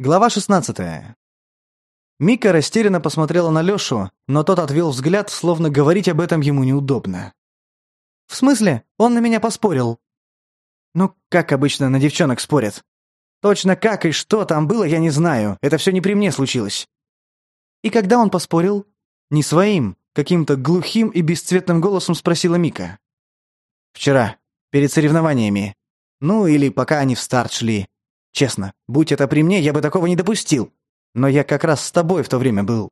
Глава 16. Мика растерянно посмотрела на Лёшу, но тот отвел взгляд, словно говорить об этом ему неудобно. «В смысле? Он на меня поспорил?» «Ну, как обычно на девчонок спорят. Точно как и что там было, я не знаю. Это все не при мне случилось». «И когда он поспорил?» «Не своим, каким-то глухим и бесцветным голосом спросила Мика. «Вчера, перед соревнованиями. Ну, или пока они в старт шли», Честно, будь это при мне, я бы такого не допустил. Но я как раз с тобой в то время был».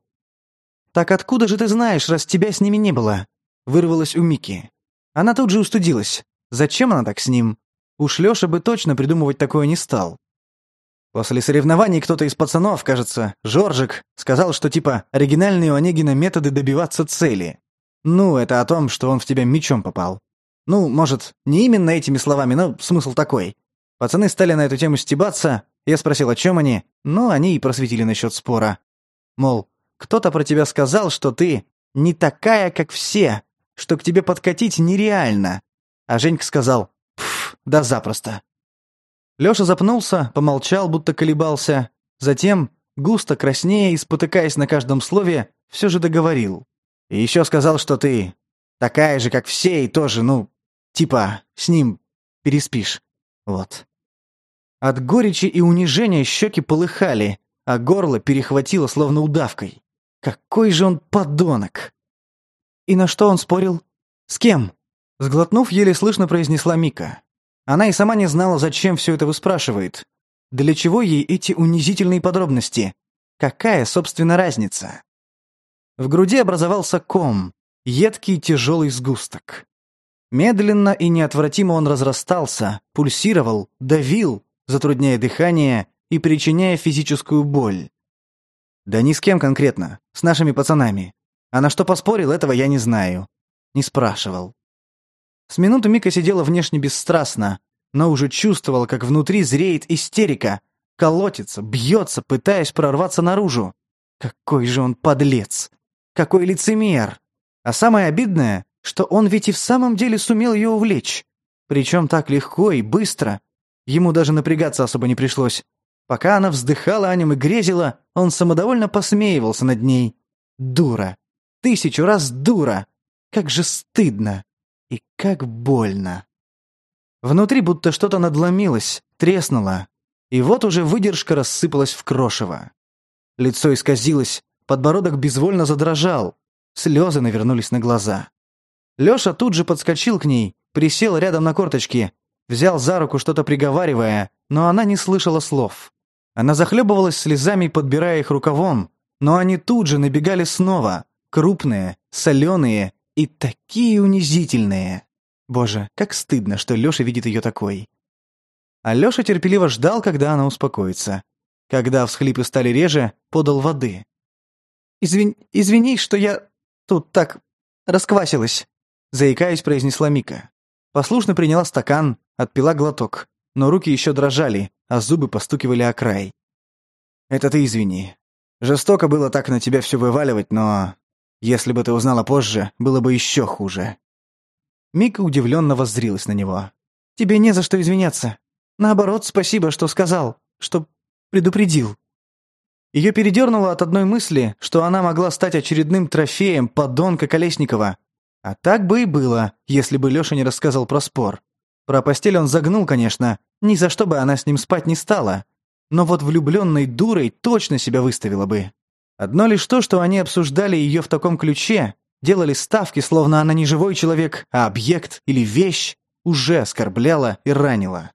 «Так откуда же ты знаешь, раз тебя с ними не было?» Вырвалась у Мики. Она тут же устудилась. Зачем она так с ним? Уж Лёша бы точно придумывать такое не стал. После соревнований кто-то из пацанов, кажется, Жоржик, сказал, что типа оригинальные у Онегина методы добиваться цели. Ну, это о том, что он в тебя мечом попал. Ну, может, не именно этими словами, но смысл такой. Пацаны стали на эту тему стебаться, я спросил, о чем они, но они и просветили насчет спора. Мол, кто-то про тебя сказал, что ты не такая, как все, что к тебе подкатить нереально. А Женька сказал, пф, да запросто. Лёша запнулся, помолчал, будто колебался. Затем, густо краснея и спотыкаясь на каждом слове, все же договорил. И еще сказал, что ты такая же, как все, и тоже, ну, типа, с ним переспишь. Вот. От горечи и унижения щеки полыхали, а горло перехватило словно удавкой. Какой же он подонок! И на что он спорил? С кем? Сглотнув, еле слышно произнесла Мика. Она и сама не знала, зачем все это выспрашивает. Для чего ей эти унизительные подробности? Какая, собственно, разница? В груди образовался ком, едкий тяжелый сгусток. Медленно и неотвратимо он разрастался, пульсировал, давил, затрудняя дыхание и причиняя физическую боль. Да ни с кем конкретно, с нашими пацанами. А на что поспорил, этого я не знаю. Не спрашивал. С минуты Мика сидела внешне бесстрастно, но уже чувствовала, как внутри зреет истерика, колотится, бьется, пытаясь прорваться наружу. Какой же он подлец! Какой лицемер! А самое обидное, что он ведь и в самом деле сумел ее увлечь. Причем так легко и быстро, Ему даже напрягаться особо не пришлось. Пока она вздыхала о нем и грезила, он самодовольно посмеивался над ней. Дура. Тысячу раз дура. Как же стыдно. И как больно. Внутри будто что-то надломилось, треснуло. И вот уже выдержка рассыпалась в крошево. Лицо исказилось, подбородок безвольно задрожал. Слезы навернулись на глаза. Лёша тут же подскочил к ней, присел рядом на корточки, взял за руку, что-то приговаривая, но она не слышала слов. Она захлебывалась слезами, подбирая их рукавом, но они тут же набегали снова, крупные, соленые и такие унизительные. Боже, как стыдно, что Леша видит ее такой. А Леша терпеливо ждал, когда она успокоится. Когда всхлипы стали реже, подал воды. «Извин... «Извини, что я тут так расквасилась», — заикаясь, произнесла Мика. Послушно приняла стакан, Отпила глоток, но руки еще дрожали, а зубы постукивали о край. «Это ты извини. Жестоко было так на тебя все вываливать, но... Если бы ты узнала позже, было бы еще хуже». Мика удивленно воззрилась на него. «Тебе не за что извиняться. Наоборот, спасибо, что сказал, что предупредил». Ее передернуло от одной мысли, что она могла стать очередным трофеем подонка Колесникова. А так бы и было, если бы Леша не рассказал про спор. Про постель он загнул, конечно, ни за что бы она с ним спать не стала. Но вот влюбленной дурой точно себя выставила бы. Одно лишь то, что они обсуждали ее в таком ключе, делали ставки, словно она не живой человек, а объект или вещь, уже оскорбляла и ранила.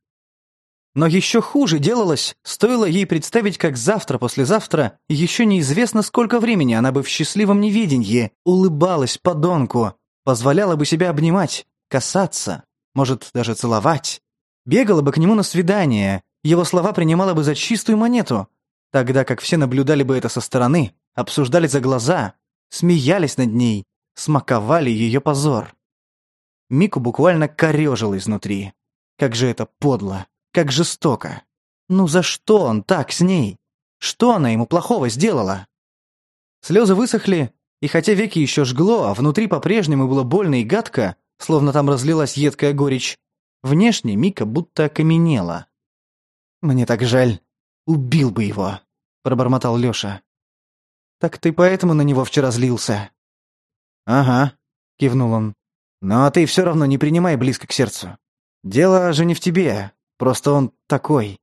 Но еще хуже делалось, стоило ей представить, как завтра-послезавтра, еще неизвестно сколько времени она бы в счастливом неведенье улыбалась подонку, позволяла бы себя обнимать, касаться, может, даже целовать. Бегала бы к нему на свидание, его слова принимала бы за чистую монету, тогда как все наблюдали бы это со стороны, обсуждали за глаза, смеялись над ней, смаковали ее позор. Мику буквально корежил изнутри. Как же это подло, как жестоко. Ну за что он так с ней? Что она ему плохого сделала? Слезы высохли, и хотя веки еще жгло, а внутри по-прежнему было больно и гадко, словно там разлилась едкая горечь. Внешне Мика будто окаменела. «Мне так жаль. Убил бы его», — пробормотал Лёша. «Так ты поэтому на него вчера злился?» «Ага», — кивнул он. «Но ты всё равно не принимай близко к сердцу. Дело же не в тебе, просто он такой.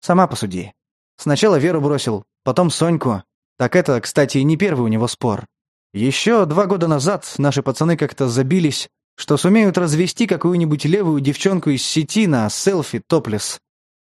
Сама посуди. Сначала Веру бросил, потом Соньку. Так это, кстати, не первый у него спор. Еще два года назад наши пацаны как-то забились, что сумеют развести какую-нибудь левую девчонку из сети на селфи топлес.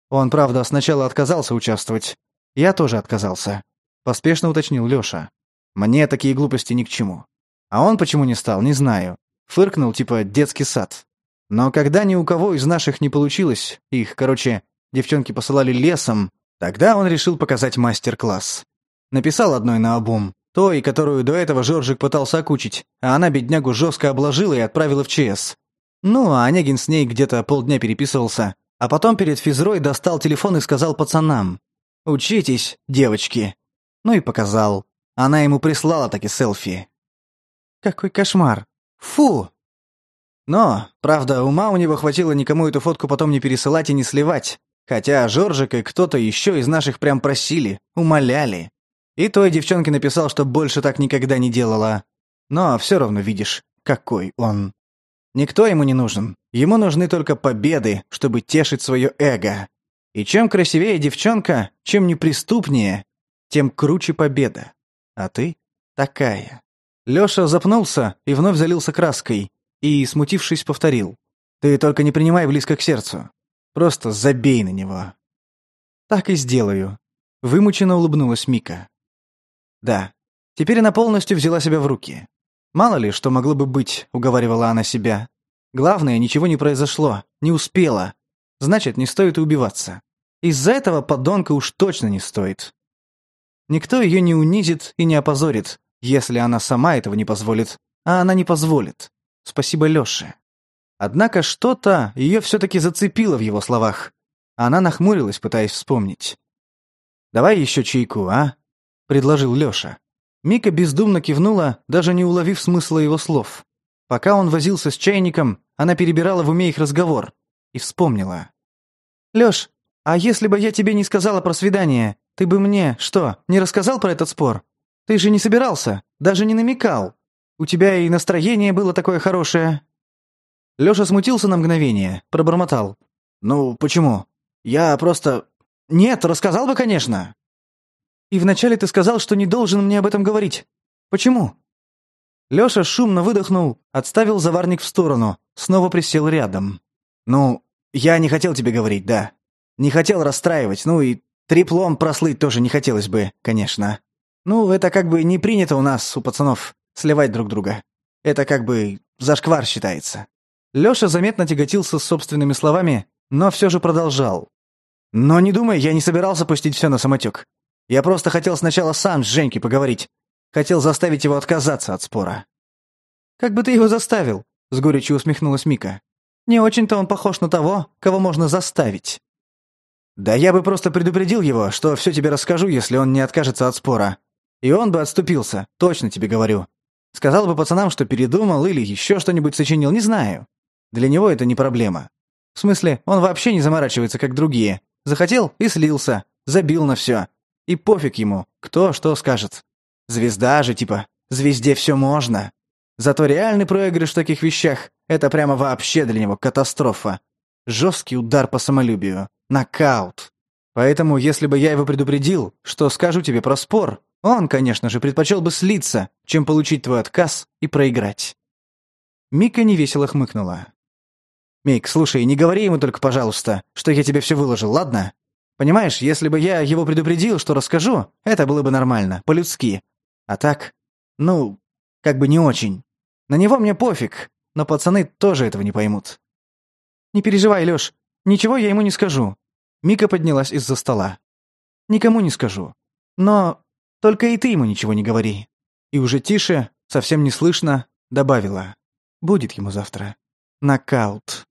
Он, правда, сначала отказался участвовать. Я тоже отказался. Поспешно уточнил Лёша. Мне такие глупости ни к чему. А он почему не стал, не знаю. Фыркнул, типа, детский сад. Но когда ни у кого из наших не получилось, их, короче, девчонки посылали лесом, тогда он решил показать мастер-класс. Написал одной на обум той, которую до этого Жоржик пытался окучить, а она беднягу жестко обложила и отправила в ЧС. Ну, а Онегин с ней где-то полдня переписывался. А потом перед физрой достал телефон и сказал пацанам. «Учитесь, девочки». Ну и показал. Она ему прислала таки селфи. «Какой кошмар! Фу!» Но, правда, ума у него хватило никому эту фотку потом не пересылать и не сливать. Хотя Жоржик и кто-то еще из наших прям просили, умоляли. И той девчонке написал, что больше так никогда не делала. Но все равно видишь, какой он. Никто ему не нужен. Ему нужны только победы, чтобы тешить свое эго. И чем красивее девчонка, чем неприступнее, тем круче победа. А ты такая. Лёша запнулся и вновь залился краской. И, смутившись, повторил. «Ты только не принимай близко к сердцу. Просто забей на него». «Так и сделаю», — вымученно улыбнулась Мика. Да. Теперь она полностью взяла себя в руки. Мало ли, что могло бы быть, уговаривала она себя. Главное, ничего не произошло, не успела. Значит, не стоит и убиваться. Из-за этого подонка уж точно не стоит. Никто ее не унизит и не опозорит, если она сама этого не позволит. А она не позволит. Спасибо Лёше. Однако что-то ее все-таки зацепило в его словах. Она нахмурилась, пытаясь вспомнить. «Давай еще чайку, а?» — предложил Лёша. Мика бездумно кивнула, даже не уловив смысла его слов. Пока он возился с чайником, она перебирала в уме их разговор и вспомнила. «Лёш, а если бы я тебе не сказала про свидание, ты бы мне, что, не рассказал про этот спор? Ты же не собирался, даже не намекал. У тебя и настроение было такое хорошее». Лёша смутился на мгновение, пробормотал. «Ну, почему? Я просто...» «Нет, рассказал бы, конечно. И вначале ты сказал, что не должен мне об этом говорить. Почему?» Лёша шумно выдохнул, отставил заварник в сторону, снова присел рядом. «Ну, я не хотел тебе говорить, да. Не хотел расстраивать, ну и триплом прослыть тоже не хотелось бы, конечно. Ну, это как бы не принято у нас, у пацанов, сливать друг друга. Это как бы зашквар считается». Лёша заметно тяготился с собственными словами, но всё же продолжал. «Но не думай, я не собирался пустить всё на самотёк. Я просто хотел сначала сам с Женькой поговорить. Хотел заставить его отказаться от спора». «Как бы ты его заставил?» — с горечью усмехнулась Мика. «Не очень-то он похож на того, кого можно заставить». «Да я бы просто предупредил его, что все тебе расскажу, если он не откажется от спора. И он бы отступился, точно тебе говорю. Сказал бы пацанам, что передумал или еще что-нибудь сочинил, не знаю. Для него это не проблема. В смысле, он вообще не заморачивается, как другие. Захотел и слился, забил на все. И пофиг ему, кто что скажет. Звезда же типа, звезде все можно. Зато реальный проигрыш в таких вещах – это прямо вообще для него катастрофа. Жесткий удар по самолюбию. Нокаут. Поэтому, если бы я его предупредил, что скажу тебе про спор, он, конечно же, предпочел бы слиться, чем получить твой отказ и проиграть. Мика невесело хмыкнула. «Мик, слушай, не говори ему только, пожалуйста, что я тебе все выложил, ладно? Понимаешь, если бы я его предупредил, что расскажу, это было бы нормально, по-людски. А так, ну, как бы не очень. На него мне пофиг, но пацаны тоже этого не поймут. Не переживай, Лёш, ничего я ему не скажу. Мика поднялась из-за стола. Никому не скажу. Но только и ты ему ничего не говори. И уже тише, совсем не слышно, добавила. Будет ему завтра. Нокаут.